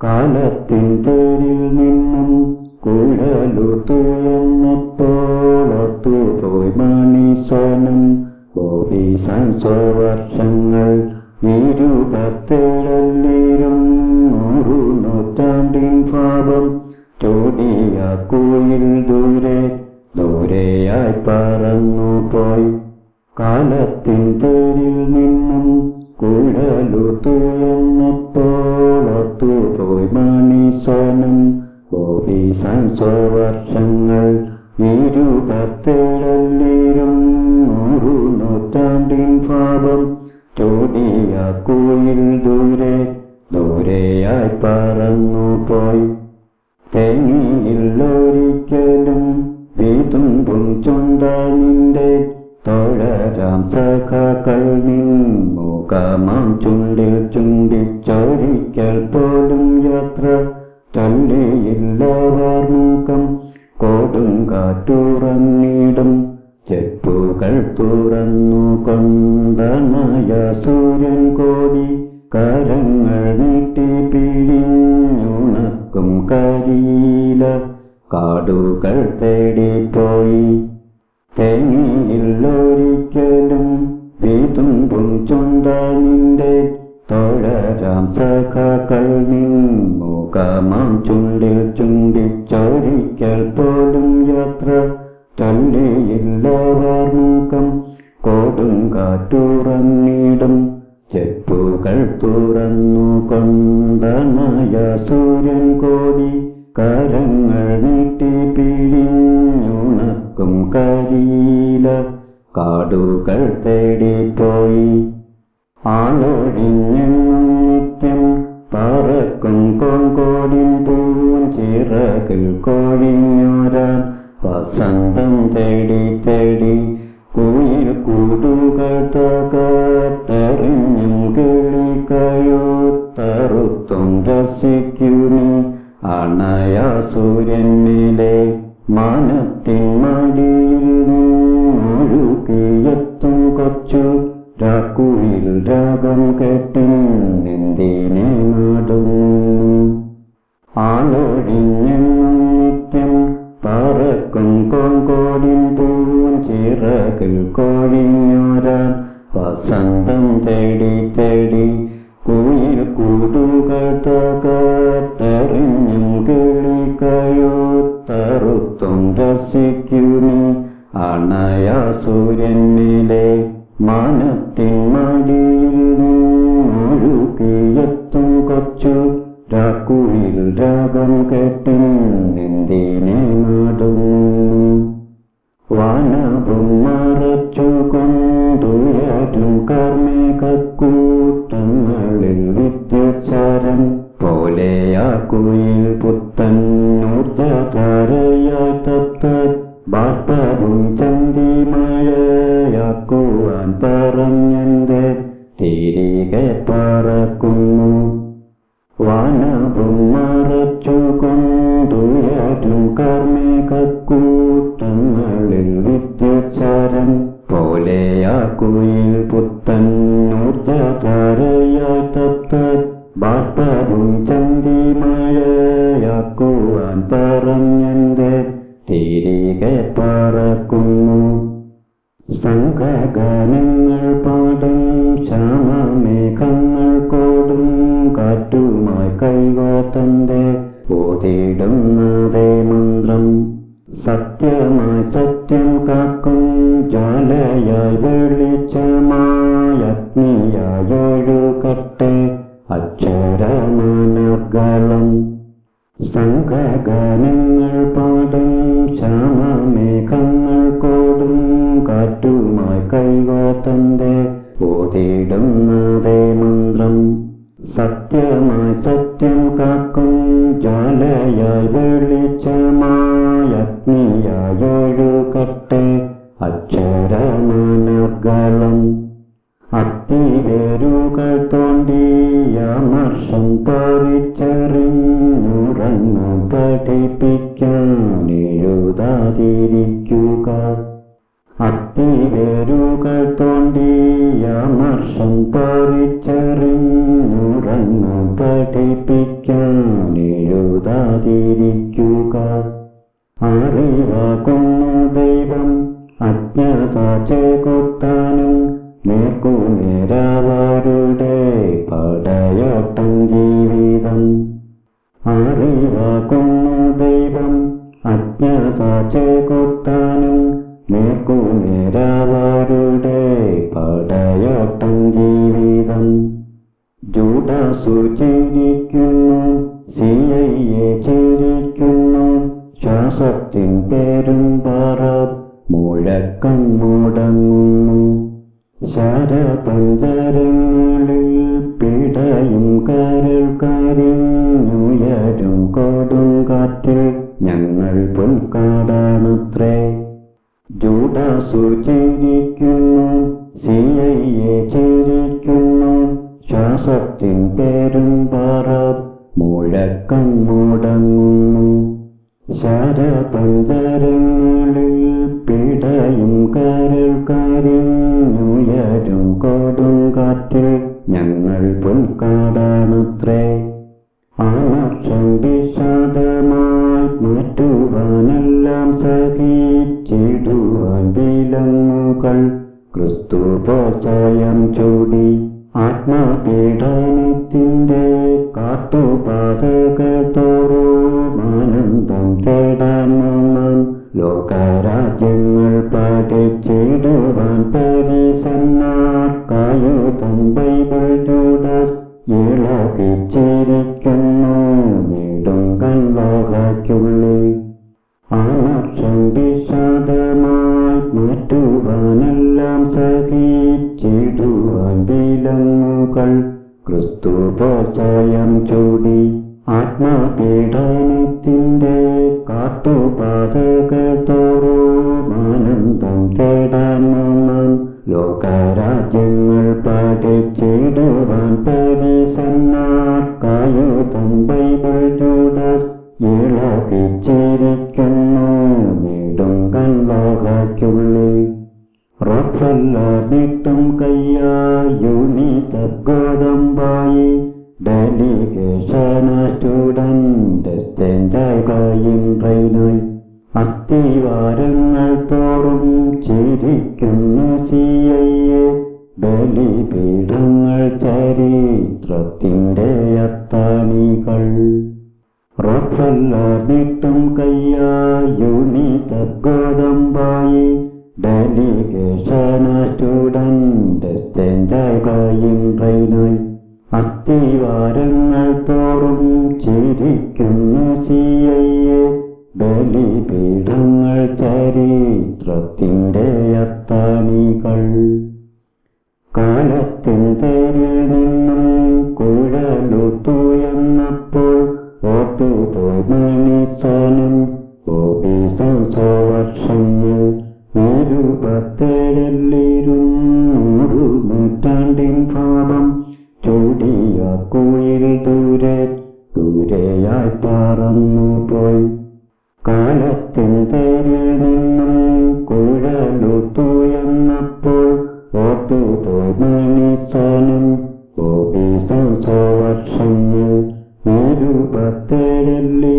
കാലത്തിൻ തേരിൽ നിന്നും കുഴലു തുയർന്നപ്പോളത്തു പോയി മണിസനും. കോടി സംശവർഷങ്ങൾ ഇരുപത്തേഴല്ലേരും നൂറു നൂറ്റാണ്ടിൻ ഭാവം ചോടിയ കോയിൽ ദൂരെ ദൂരെയായി പറന്നു പോയി കാലത്തിൻ തേരിൽ നിന്നും കുഴലു തുയന്നപ്പോളത്തു പോയി മണീശനും. കോടി സംസവർഷങ്ങൾ ഇരുപത്തേഴല്ലേരും നൂറു നൂറ്റാണ്ടിൻ ഭാവം ചോടിയ കുയിൽ ദൂരെ ദൂരെയായി പറന്നു പോയി. തേങ്ങിയില്ലൊരിക്കലും മുഖമാം ചുണ്ടിൽ ചുണ്ടിച്ചൊരിക്കൽ പോലും യാത്ര ചൊല്ലിയില്ലവർ മുഖം കോടും കാറ്റുറങ്ങിടും ചെപ്പുകൾ തുറന്നു കൊണ്ടനായ സൂര്യൻ കോടി കരങ്ങൾ നീട്ടി പിഴിഞ്ഞുണക്കും കരിയില കാടുകൾ തേടിപ്പോയി. തേങ്ങിയില്ലൊരിക്കലും തോഴരാം സഖാക്കൾ നിൻ മുഖമാം ചുണ്ടിൽ ചുണ്ടിച്ചൊരിക്കൽ പോലും യാത്ര ചൊല്ലിയില്ലവർ മുഖം കോടും ചെപ്പുകൾ തുറന്നു കൊണ്ടനയ സൂര്യൻ കോടി കരങ്ങൾ നീട്ടി പിഴിഞ്ഞുണക്കും കരിയില. കാടുകൾ തേടിപ്പോയി. ആളൊഴിഞ്ഞെന്നും കിളിക്കയുത്തറുത്തും രസിക്കുന്നു അണയ സൂര്യനിലെ മാനത്തിൻ മടിയിൽ നിന്നൊഴുകിയെത്തും കൊച്ചു രാക്കുയിൽ രാഗം കേട്ടിൻ എന്തിനെ നാടുന്നു. ആളൊഴിഞ്ഞെന്നും നിത്യം പറക്കും കോങ്കോടിൻ പൂവും ചിറകിൽ കോഴിഞ്ഞോരാൻ വസന്തം തേടി തേടി കിളിക്കയുത്തറുത്തും അണയാ സൂര്യന്മേലെ മാനത്തിൻ മടിയിൽ നിന്നൊഴുകിയെത്തും കൊച്ചു രാക്കുയിൽ രാഗം കേട്ടിൻ. എന്തിനെ നാടുന്നു ചന്തിമഴയാക്കുവാൻ പറഞ്ഞെന്ത്? തിരികെ പറക്കുന്നു. വാനവും മറച്ചു കൊണ്ടുയരും കർമ്മികൂട്ടങ്ങളിൽ വിദ്യുച്ചാരം പോലെയാക്കുയിൽ പുത്തൻ ഊർജധാരയായി തത്ത. ബാഷ്പവും ചന്തിമഴയാക്കുവാൻ പറഞ്ഞെന്റെ തിരികെ പറക്കുന്നു സംഘഗാനങ്ങൾ പാടും ശ്യാമമേഘങ്ങൾ കോടും കാറ്റുമായി കൈകോത്തന്റെ ഓതിടുന്നതേ മന്ത്രം. സത്യമായി സത്യം കാക്കും ജ്വാലയായി വെളിച്ചമായി അഗ്നിയായി ഒഴുകട്ടെ അക്ഷരമാനർഗളം. സംഘഗാനങ്ങൾ പാടും ശ്യാമമേഘങ്ങൾ കോടും കാറ്റുമായി കൈകോത്തന്റെ ഓതിടുന്നതേ മന്ത്രം. സത്യമായി സത്യം കാക്കും ജ്വാലയായി വെളിച്ചമായി അഗ്നിയായി അത്തിവേരുകൾ തോണ്ടിയ മർഷം തോണ്ടിയമർഷം പറിച്ചെറിഞ്ഞുറങ്ങ പഠിപ്പിക്കാൻ എഴുതാതിരിക്കുക. അത്തിവേരുകൾ തോണ്ടിയ മർഷം പറിച്ചെറിഞ്ഞുറങ്ങാൻ പഠിപ്പിക്കാൻ എഴുതാതിരിക്കുക ദൈവം അജ്ഞത ചേകുത്താനും നേർക്കുനേരാവരുടെ പടയോട്ടം ജീവിതം. അറിവാകുന്നു ദൈവം. അജ്ഞത ചേകുത്താനും നേർക്കുനേരാവരുടെ പടയോട്ടം ജീവിതം. ജൂഡാസു ചിരിക്കുന്നു ചിരിക്കുന്നു ശ്വാസത്തിൻ പേരും പറ മുഴക്കം മുടങ്ങുന്നു. ശരപഞ്ചരങ്ങളിൽ പിടയും കരൾ കരിഞ്ഞുയരും കൊടുങ്കാറ്റിൽ ഞങ്ങൾ പുൽക്കാടാണത്രേ ജൂഡാസു ചിരിക്കുന്നു സിയയെ ചിരിക്കുന്നു ശ്വാസത്തിൻ പേരും പാറ മുഴക്കം മുടങ്ങുന്നു ശരപഞ്ചരങ്ങളിൽ പിടയും കരൾ കരിഞ്ഞുയരും കൊടുങ്കാറ്റിൽ ഞങ്ങൾ പുൽക്കാടാണത്രേ ആമർഷം വിഷാദമായി മാറ്റുവാനെല്ലാം സഹിച്ചിടുവാൻ വിലങ്ങുകൾ. ക്രിസ്തു പോച്ചയം ചൂടി ആത്മപീഡനത്തിന്റെ കാട്ടുപാതകൾ തോറും ആനന്ദം തേടാൻ നമ്മൾ ലോകരാജ്യങ്ങൾ പാടിച്ചിടുവാൻ പരിസന്നാർക്കായുധം ബൈബിൾ ജൂഡസ് ഇളകിച്ചിരിക്കുന്നു നെടുങ്കൻ ലോഹയ്ക്കുള്ളിൽ ആമർഷം വിഷാദമായി മാറ്റുവാനെല്ലാം സഹിച്ചിടുവാൻ വിലങ്ങുകൾ. ക്രിസ്തു പോച്ചയം ചൂടി ആത്മപീഡനത്തിന്റെ കാട്ടുപാതകൾ തോറും ആനന്ദം തേടാൻ ലോകരാജ്യങ്ങൾ ജൂഡസ് ഇളകിച്ചിരിക്കുന്നു നെടുങ്കൻ ലോഹയ്ക്കുള്ളിൽ റഫല്ലാതിട്ടും കയ്യായുണി സദ്ഗോതമ്പായി ഡെലിഗേഷൻ സ്റ്റുഡന്റ് എക്സ്ചേഞ്ചായി ട്രെയിനായി അസ്ഥിവാരങ്ങൾ തോറും ചിരിക്കുന്നു സിയയെ ബലിപീഠങ്ങൾ ചരിത്രത്തിന്റെ അത്താണികൾ. റഫല്ലാതിട്ടും കയ്യായുണി സദ്ഗോതമ്പായി ഡെലിഗേഷൻ സ്റ്റുഡന്റ് എക്സ്ചേഞ്ചായി ട്രെയിനായി. തോറും ചിരിക്കുന്നു സിയയെ ബലിപീഠങ്ങൾ ചരിത്രത്തിന്റെ അത്താണികൾ. കാലത്തിൻ തേരിൽ ഓട്ടുപോയി മണിസനും ഓഫീസും വർഷങ്ങൾ ഇരുപത്തേഴിലിരുന്നൂറ് നൂറ്റാണ്ടിൻ ഭാവം ചൂടിയ കുയിൽ ദൂരെ ദൂരെയായി പറന്നു പോയി കാലത്തിൻ തേരിൽ നിന്നും കുഴലുത്തുയർന്നപ്പോൾ ഓട്ടുപോയി മണിസനും ഓഫീസും വർഷങ്ങൾ ಕತ್ತಲಲ್ಲಿ